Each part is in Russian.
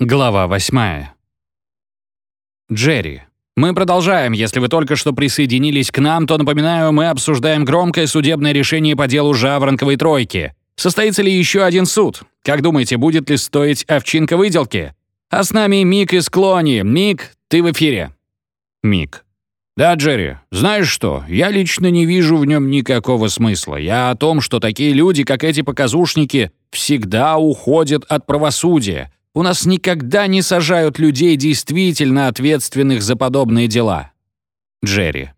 Глава восьмая. Джерри. Мы продолжаем. Если вы только что присоединились к нам, то, напоминаю, мы обсуждаем громкое судебное решение по делу Жаворонковой тройки. Состоится ли еще один суд? Как думаете, будет ли стоить овчинка выделки? А с нами Мик из Клони. Мик, ты в эфире. Мик. Да, Джерри, знаешь что, я лично не вижу в нем никакого смысла. Я о том, что такие люди, как эти показушники, всегда уходят от правосудия. У нас никогда не сажают людей, действительно ответственных за подобные дела. Джерри.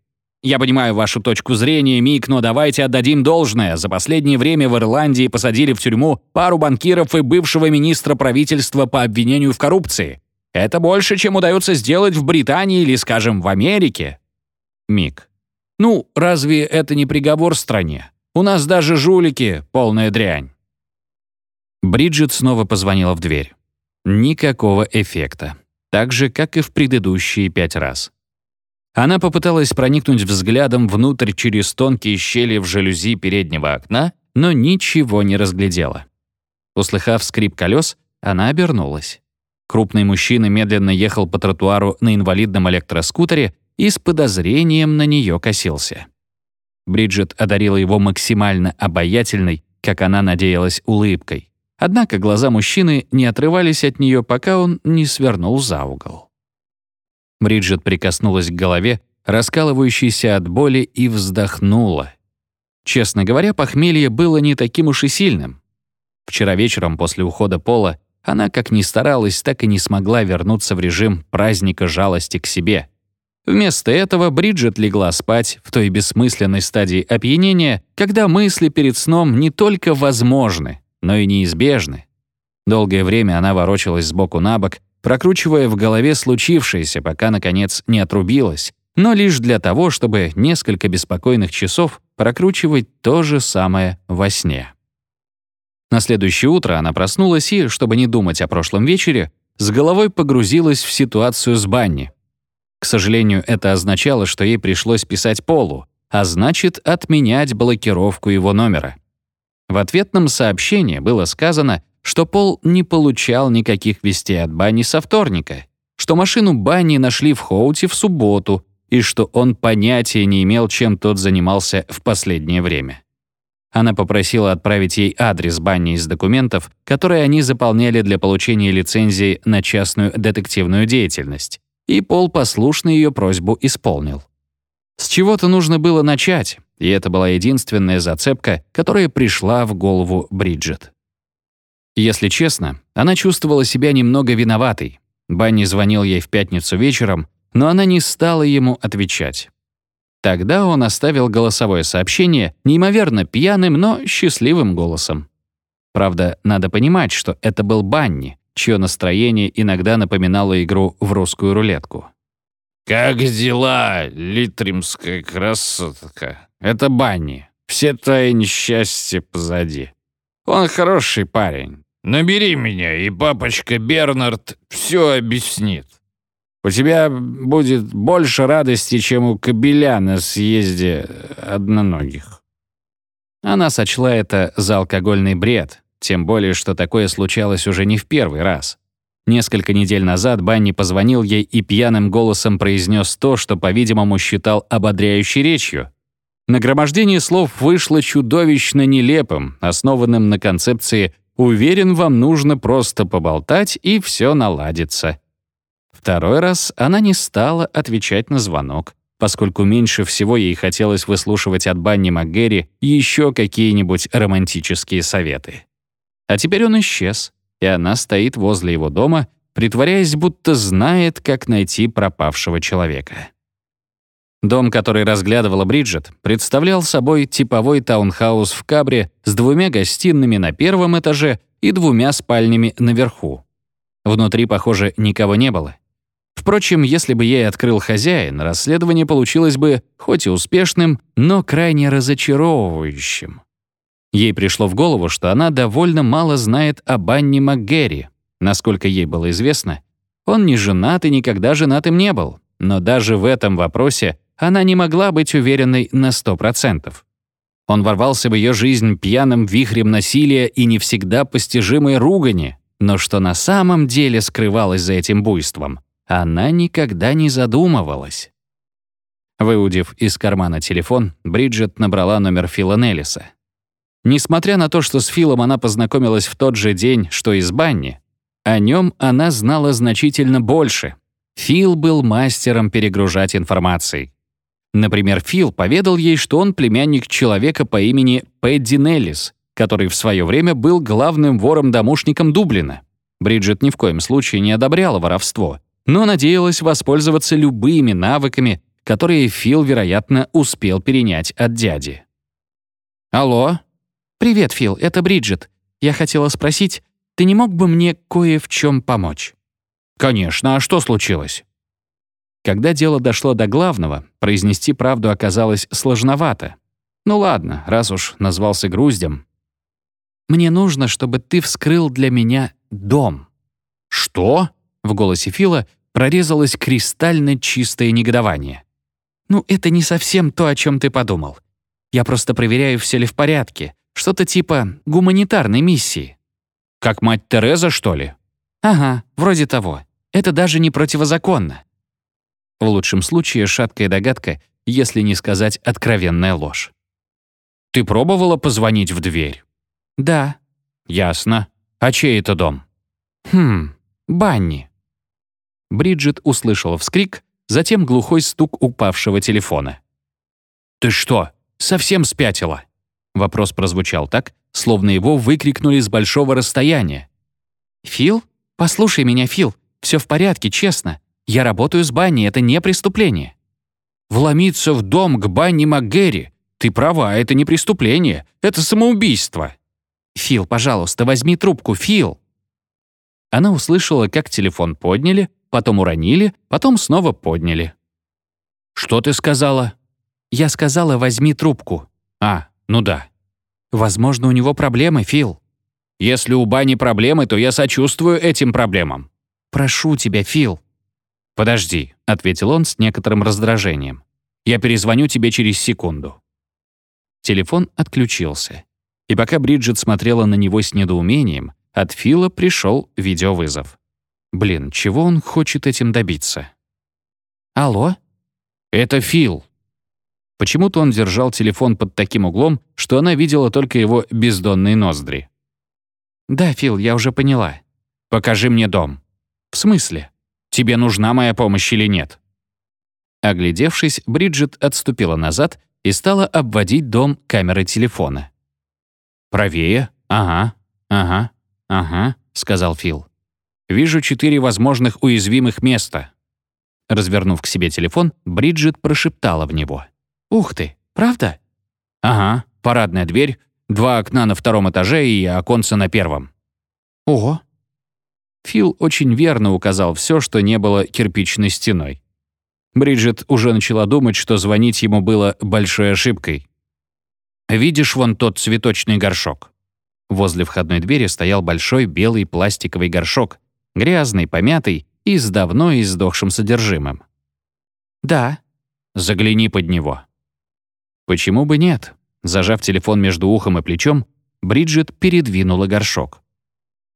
Я понимаю вашу точку зрения, Мик, но давайте отдадим должное. За последнее время в Ирландии посадили в тюрьму пару банкиров и бывшего министра правительства по обвинению в коррупции. Это больше, чем удается сделать в Британии или, скажем, в Америке. Мик. Ну, разве это не приговор стране? У нас даже жулики — полная дрянь. Бриджит снова позвонила в дверь. Никакого эффекта. Так же, как и в предыдущие пять раз. Она попыталась проникнуть взглядом внутрь через тонкие щели в жалюзи переднего окна, но ничего не разглядела. Услыхав скрип колес, она обернулась. Крупный мужчина медленно ехал по тротуару на инвалидном электроскутере и с подозрением на нее косился. Бриджит одарила его максимально обаятельной, как она надеялась, улыбкой. Однако глаза мужчины не отрывались от нее, пока он не свернул за угол. Бриджит прикоснулась к голове, раскалывающейся от боли, и вздохнула. Честно говоря, похмелье было не таким уж и сильным. Вчера вечером после ухода Пола она, как ни старалась, так и не смогла вернуться в режим праздника жалости к себе. Вместо этого Бриджит легла спать в той бессмысленной стадии опьянения, когда мысли перед сном не только возможны, но и неизбежны. Долгое время она ворочалась сбоку на бок, прокручивая в голове случившееся, пока, наконец, не отрубилась, но лишь для того, чтобы несколько беспокойных часов прокручивать то же самое во сне. На следующее утро она проснулась и, чтобы не думать о прошлом вечере, с головой погрузилась в ситуацию с Банни. К сожалению, это означало, что ей пришлось писать Полу, а значит, отменять блокировку его номера. В ответном сообщении было сказано, что Пол не получал никаких вестей от Банни со вторника, что машину Банни нашли в Хоуте в субботу и что он понятия не имел, чем тот занимался в последнее время. Она попросила отправить ей адрес Банни из документов, которые они заполняли для получения лицензии на частную детективную деятельность, и Пол послушно ее просьбу исполнил. С чего-то нужно было начать, и это была единственная зацепка, которая пришла в голову Бриджит. Если честно, она чувствовала себя немного виноватой. Банни звонил ей в пятницу вечером, но она не стала ему отвечать. Тогда он оставил голосовое сообщение неимоверно пьяным, но счастливым голосом. Правда, надо понимать, что это был Банни, чье настроение иногда напоминало игру в русскую рулетку. «Как дела, литримская красотка?» Это Банни. Все твои несчастья позади. Он хороший парень. Набери меня, и папочка Бернард все объяснит. У тебя будет больше радости, чем у кобеля на съезде одноногих». Она сочла это за алкогольный бред, тем более, что такое случалось уже не в первый раз. Несколько недель назад Банни позвонил ей и пьяным голосом произнес то, что, по-видимому, считал ободряющей речью. Нагромождение слов вышло чудовищно нелепым, основанным на концепции «уверен, вам нужно просто поболтать, и все наладится». Второй раз она не стала отвечать на звонок, поскольку меньше всего ей хотелось выслушивать от Банни МакГерри еще какие-нибудь романтические советы. А теперь он исчез, и она стоит возле его дома, притворяясь, будто знает, как найти пропавшего человека. Дом, который разглядывала Бриджит, представлял собой типовой таунхаус в Кабре с двумя гостиными на первом этаже и двумя спальнями наверху. Внутри, похоже, никого не было. Впрочем, если бы ей открыл хозяин, расследование получилось бы хоть и успешным, но крайне разочаровывающим. Ей пришло в голову, что она довольно мало знает об Анне МакГерри. Насколько ей было известно, он не женат и никогда женатым не был. Но даже в этом вопросе она не могла быть уверенной на сто процентов. Он ворвался в ее жизнь пьяным вихрем насилия и не всегда постижимой ругани, Но что на самом деле скрывалось за этим буйством, она никогда не задумывалась. Выудив из кармана телефон, Бриджит набрала номер Фила Неллиса. Несмотря на то, что с Филом она познакомилась в тот же день, что и с Банни, о нем она знала значительно больше. Фил был мастером перегружать информацией. Например, Фил поведал ей, что он племянник человека по имени Пэдди Неллис, который в свое время был главным вором-домушником Дублина. Бриджит ни в коем случае не одобряла воровство, но надеялась воспользоваться любыми навыками, которые Фил, вероятно, успел перенять от дяди. «Алло?» «Привет, Фил, это Бриджит. Я хотела спросить, ты не мог бы мне кое в чем помочь?» «Конечно, а что случилось?» Когда дело дошло до главного, произнести правду оказалось сложновато. Ну ладно, раз уж назвался груздем. «Мне нужно, чтобы ты вскрыл для меня дом». «Что?» — в голосе Фила прорезалось кристально чистое негодование. «Ну, это не совсем то, о чем ты подумал. Я просто проверяю, все ли в порядке. Что-то типа гуманитарной миссии». «Как мать Тереза, что ли?» «Ага, вроде того. Это даже не противозаконно». В лучшем случае шаткая догадка, если не сказать откровенная ложь. «Ты пробовала позвонить в дверь?» «Да». «Ясно. А чей это дом?» «Хм, Банни». Бриджит услышала вскрик, затем глухой стук упавшего телефона. «Ты что, совсем спятила?» Вопрос прозвучал так, словно его выкрикнули с большого расстояния. «Фил? Послушай меня, Фил. Все в порядке, честно. Я работаю с Банни, это не преступление». «Вломиться в дом к Банни МакГерри? Ты права, это не преступление, это самоубийство». «Фил, пожалуйста, возьми трубку, Фил». Она услышала, как телефон подняли, потом уронили, потом снова подняли. «Что ты сказала?» «Я сказала, возьми трубку». «А, ну да». «Возможно, у него проблемы, Фил». «Если у Бани проблемы, то я сочувствую этим проблемам». «Прошу тебя, Фил». «Подожди», — ответил он с некоторым раздражением. «Я перезвоню тебе через секунду». Телефон отключился. И пока Бриджит смотрела на него с недоумением, от Фила пришел видеовызов. Блин, чего он хочет этим добиться? «Алло?» «Это Фил». Почему-то он держал телефон под таким углом, что она видела только его бездонные ноздри. «Да, Фил, я уже поняла. Покажи мне дом». «В смысле? Тебе нужна моя помощь или нет?» Оглядевшись, Бриджит отступила назад и стала обводить дом камерой телефона. «Правее? Ага, ага, ага», — сказал Фил. Вижу четыре возможных уязвимых места». Развернув к себе телефон, Бриджит прошептала в него. «Ух ты, правда?» «Ага, парадная дверь, два окна на втором этаже и оконце на первом». «Ого». Фил очень верно указал все, что не было кирпичной стеной. Бриджит уже начала думать, что звонить ему было большой ошибкой. «Видишь вон тот цветочный горшок?» Возле входной двери стоял большой белый пластиковый горшок, грязный, помятый и с давно издохшим содержимым. «Да». «Загляни под него». Почему бы нет? Зажав телефон между ухом и плечом, Бриджит передвинула горшок.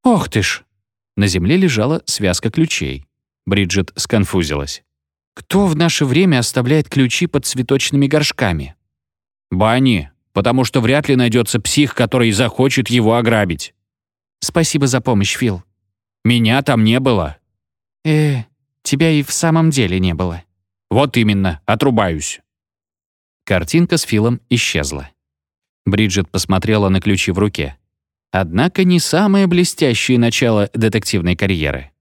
«Ох ты ж!» На земле лежала связка ключей. Бриджит сконфузилась. «Кто в наше время оставляет ключи под цветочными горшками?» «Банни, потому что вряд ли найдется псих, который захочет его ограбить». «Спасибо за помощь, Фил. Меня там не было». «Э, тебя и в самом деле не было». «Вот именно, отрубаюсь». Картинка с Филом исчезла. Бриджит посмотрела на ключи в руке. Однако не самое блестящее начало детективной карьеры.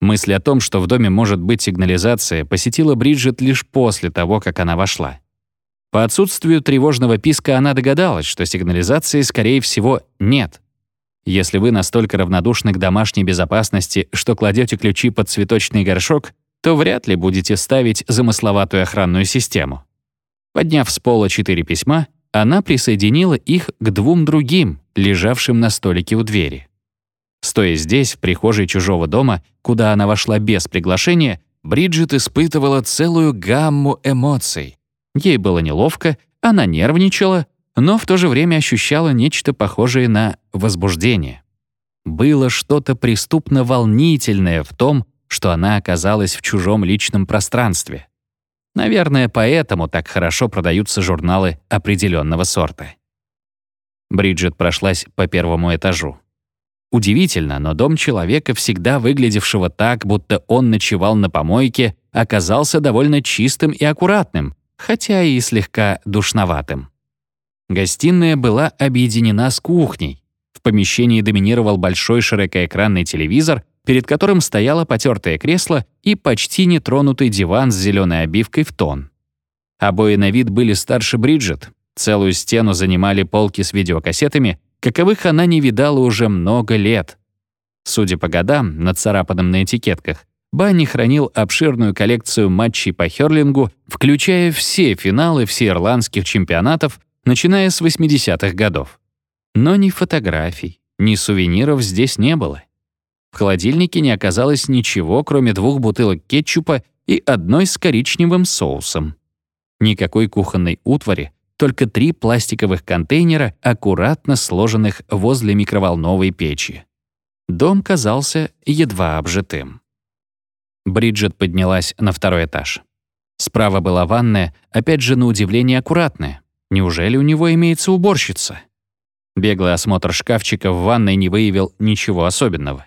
Мысль о том, что в доме может быть сигнализация, посетила Бриджит лишь после того, как она вошла. По отсутствию тревожного писка она догадалась, что сигнализации, скорее всего, нет. Если вы настолько равнодушны к домашней безопасности, что кладете ключи под цветочный горшок, то вряд ли будете ставить замысловатую охранную систему. Подняв с пола четыре письма, она присоединила их к двум другим, лежавшим на столике у двери. Стоя здесь, в прихожей чужого дома, куда она вошла без приглашения, Бриджит испытывала целую гамму эмоций. Ей было неловко, она нервничала, но в то же время ощущала нечто похожее на возбуждение. Было что-то преступно волнительное в том, что она оказалась в чужом личном пространстве. Наверное, поэтому так хорошо продаются журналы определенного сорта. Бриджит прошлась по первому этажу. Удивительно, но дом человека, всегда выглядевшего так, будто он ночевал на помойке, оказался довольно чистым и аккуратным, хотя и слегка душноватым. Гостиная была объединена с кухней. В помещении доминировал большой широкоэкранный телевизор, перед которым стояло потертое кресло и почти нетронутый диван с зеленой обивкой в тон. Обои на вид были старше Бриджит. Целую стену занимали полки с видеокассетами, каковых она не видала уже много лет. Судя по годам, нацарапанным на этикетках, Банни хранил обширную коллекцию матчей по хёрлингу, включая все финалы всеирландских чемпионатов, начиная с 80-х годов. Но ни фотографий, ни сувениров здесь не было. В холодильнике не оказалось ничего, кроме двух бутылок кетчупа и одной с коричневым соусом. Никакой кухонной утвари, только три пластиковых контейнера, аккуратно сложенных возле микроволновой печи. Дом казался едва обжитым. Бриджит поднялась на второй этаж. Справа была ванная, опять же, на удивление аккуратная. Неужели у него имеется уборщица? Беглый осмотр шкафчика в ванной не выявил ничего особенного.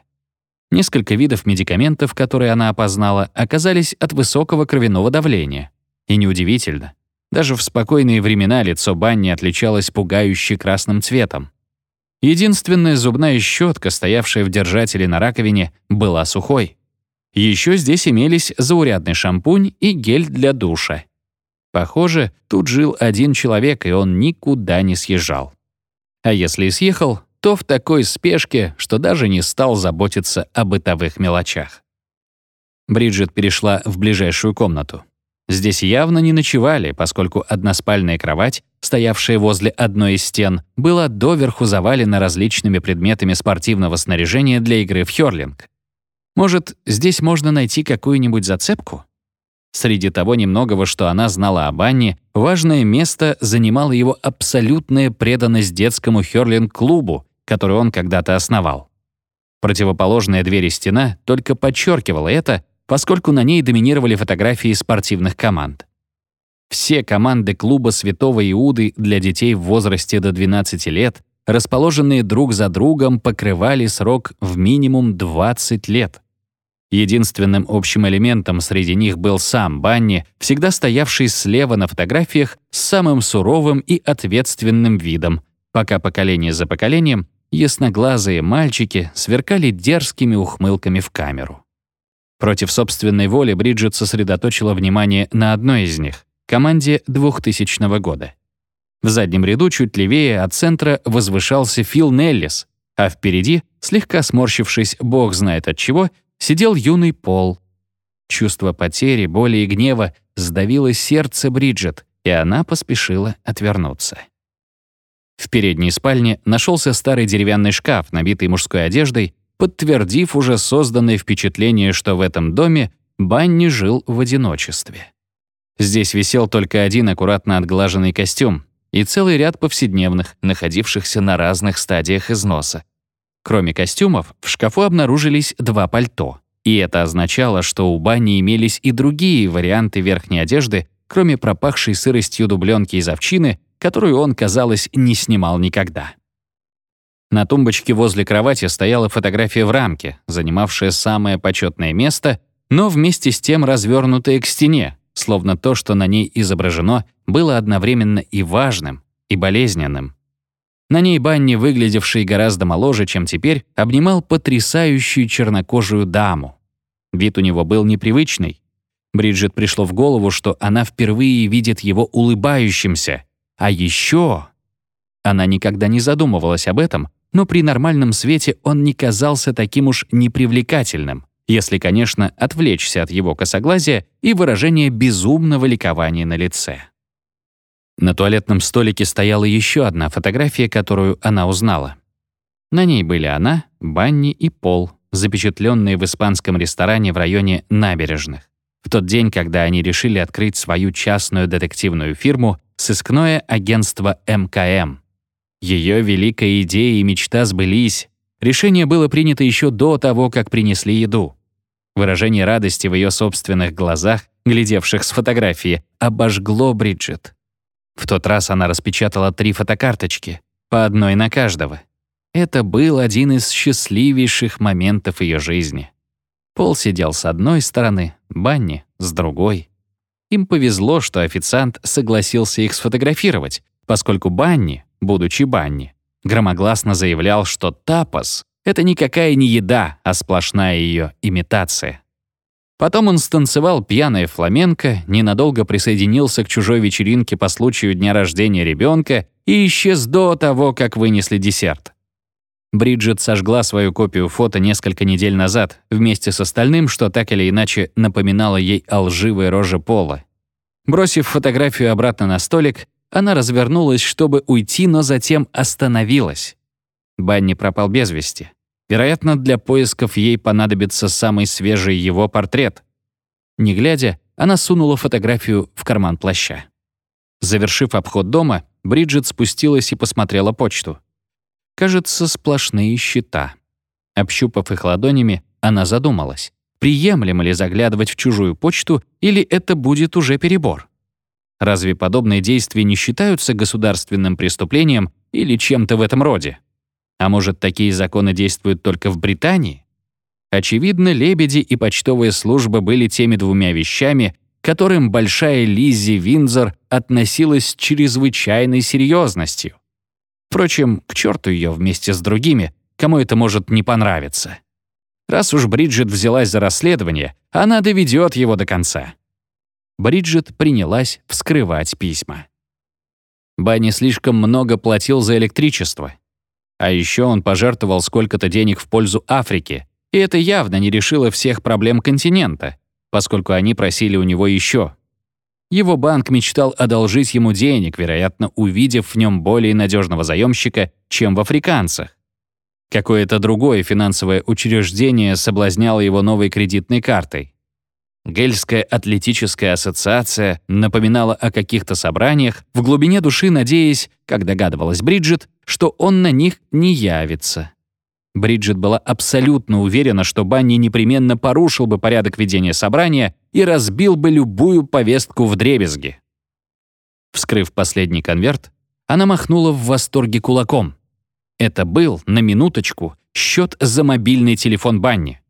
Несколько видов медикаментов, которые она опознала, оказались от высокого кровяного давления. И неудивительно. Даже в спокойные времена лицо Банни отличалось пугающе красным цветом. Единственная зубная щетка, стоявшая в держателе на раковине, была сухой. Еще здесь имелись заурядный шампунь и гель для душа. Похоже, тут жил один человек, и он никуда не съезжал. А если и съехал, то в такой спешке, что даже не стал заботиться о бытовых мелочах. Бриджит перешла в ближайшую комнату. Здесь явно не ночевали, поскольку односпальная кровать, стоявшая возле одной из стен, была доверху завалена различными предметами спортивного снаряжения для игры в хёрлинг. Может, здесь можно найти какую-нибудь зацепку? Среди того немногого, что она знала об Анне, важное место занимала его абсолютная преданность детскому хёрлинг-клубу, который он когда-то основал. Противоположная дверь и стена только подчеркивала это, поскольку на ней доминировали фотографии спортивных команд. Все команды клуба Святого Иуды для детей в возрасте до 12 лет, расположенные друг за другом, покрывали срок в минимум 20 лет. Единственным общим элементом среди них был сам Банни, всегда стоявший слева на фотографиях с самым суровым и ответственным видом, пока поколение за поколением ясноглазые мальчики сверкали дерзкими ухмылками в камеру. Против собственной воли Бриджит сосредоточила внимание на одной из них — команде 2000 года. В заднем ряду, чуть левее от центра, возвышался Фил Неллис, а впереди, слегка сморщившись бог знает от чего, сидел юный Пол. Чувство потери, боли и гнева сдавило сердце Бриджит, и она поспешила отвернуться. В передней спальне нашелся старый деревянный шкаф, набитый мужской одеждой, подтвердив уже созданное впечатление, что в этом доме Банни жил в одиночестве. Здесь висел только один аккуратно отглаженный костюм и целый ряд повседневных, находившихся на разных стадиях износа. Кроме костюмов, в шкафу обнаружились два пальто. И это означало, что у Банни имелись и другие варианты верхней одежды, кроме пропахшей сыростью дубленки из овчины, которую он, казалось, не снимал никогда. На тумбочке возле кровати стояла фотография в рамке, занимавшая самое почетное место, но вместе с тем развернутая к стене, словно то, что на ней изображено, было одновременно и важным, и болезненным. На ней Банни, выглядевший гораздо моложе, чем теперь, обнимал потрясающую чернокожую даму. Вид у него был непривычный. Бриджит пришло в голову, что она впервые видит его улыбающимся. А еще... Она никогда не задумывалась об этом, но при нормальном свете он не казался таким уж непривлекательным, если, конечно, отвлечься от его косоглазия и выражения безумного ликования на лице. На туалетном столике стояла еще одна фотография, которую она узнала. На ней были она, Банни и Пол, запечатленные в испанском ресторане в районе набережных. В тот день, когда они решили открыть свою частную детективную фирму «Сыскное агентство МКМ», ее великая идея и мечта сбылись. решение было принято еще до того, как принесли еду. Выражение радости в ее собственных глазах, глядевших с фотографии, обожгло Бриджит. В тот раз она распечатала три фотокарточки, по одной на каждого. Это был один из счастливейших моментов ее жизни. Пол сидел с одной стороны, Банни — с другой. Им повезло, что официант согласился их сфотографировать, поскольку Банни, будучи Банни, громогласно заявлял, что тапос — это никакая не еда, а сплошная ее имитация. Потом он станцевал пьяное фламенко, ненадолго присоединился к чужой вечеринке по случаю дня рождения ребенка и исчез до того, как вынесли десерт. Бриджит сожгла свою копию фото несколько недель назад, вместе с остальным, что так или иначе напоминало ей о лживой роже Пола. Бросив фотографию обратно на столик, она развернулась, чтобы уйти, но затем остановилась. Банни пропал без вести. Вероятно, для поисков ей понадобится самый свежий его портрет. Не глядя, она сунула фотографию в карман плаща. Завершив обход дома, Бриджит спустилась и посмотрела почту. Кажется, сплошные счета. Общупав их ладонями, она задумалась, приемлемо ли заглядывать в чужую почту или это будет уже перебор. Разве подобные действия не считаются государственным преступлением или чем-то в этом роде? А может, такие законы действуют только в Британии? Очевидно, лебеди и почтовая служба были теми двумя вещами, к которым большая Лиззи Винзор относилась с чрезвычайной серьезностью. Впрочем, к черту ее вместе с другими, кому это может не понравиться. Раз уж Бриджит взялась за расследование, она доведет его до конца. Бриджит принялась вскрывать письма. Банни слишком много платил за электричество. А еще он пожертвовал сколько-то денег в пользу Африки, и это явно не решило всех проблем континента, поскольку они просили у него еще. Его банк мечтал одолжить ему денег, вероятно, увидев в нем более надежного заемщика, чем в африканцах. Какое-то другое финансовое учреждение соблазняло его новой кредитной картой. Гельская атлетическая ассоциация напоминала о каких-то собраниях, в глубине души надеясь, как догадывалась Бриджит, что он на них не явится. Бриджит была абсолютно уверена, что Банни непременно порушил бы порядок ведения собрания и разбил бы любую повестку в дребезги. Вскрыв последний конверт, она махнула в восторге кулаком. Это был, на минуточку, счет за мобильный телефон Банни.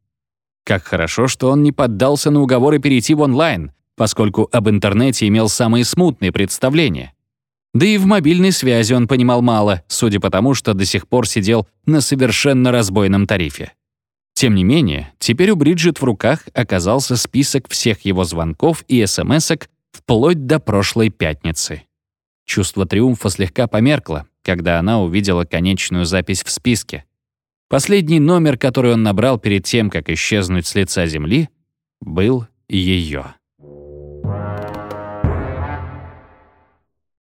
Как хорошо, что он не поддался на уговоры перейти в онлайн, поскольку об интернете имел самые смутные представления. Да и в мобильной связи он понимал мало, судя по тому, что до сих пор сидел на совершенно разбойном тарифе. Тем не менее, теперь у Бриджит в руках оказался список всех его звонков и смс-ок вплоть до прошлой пятницы. Чувство триумфа слегка померкло, когда она увидела конечную запись в списке. Последний номер, который он набрал перед тем, как исчезнуть с лица земли, был ее.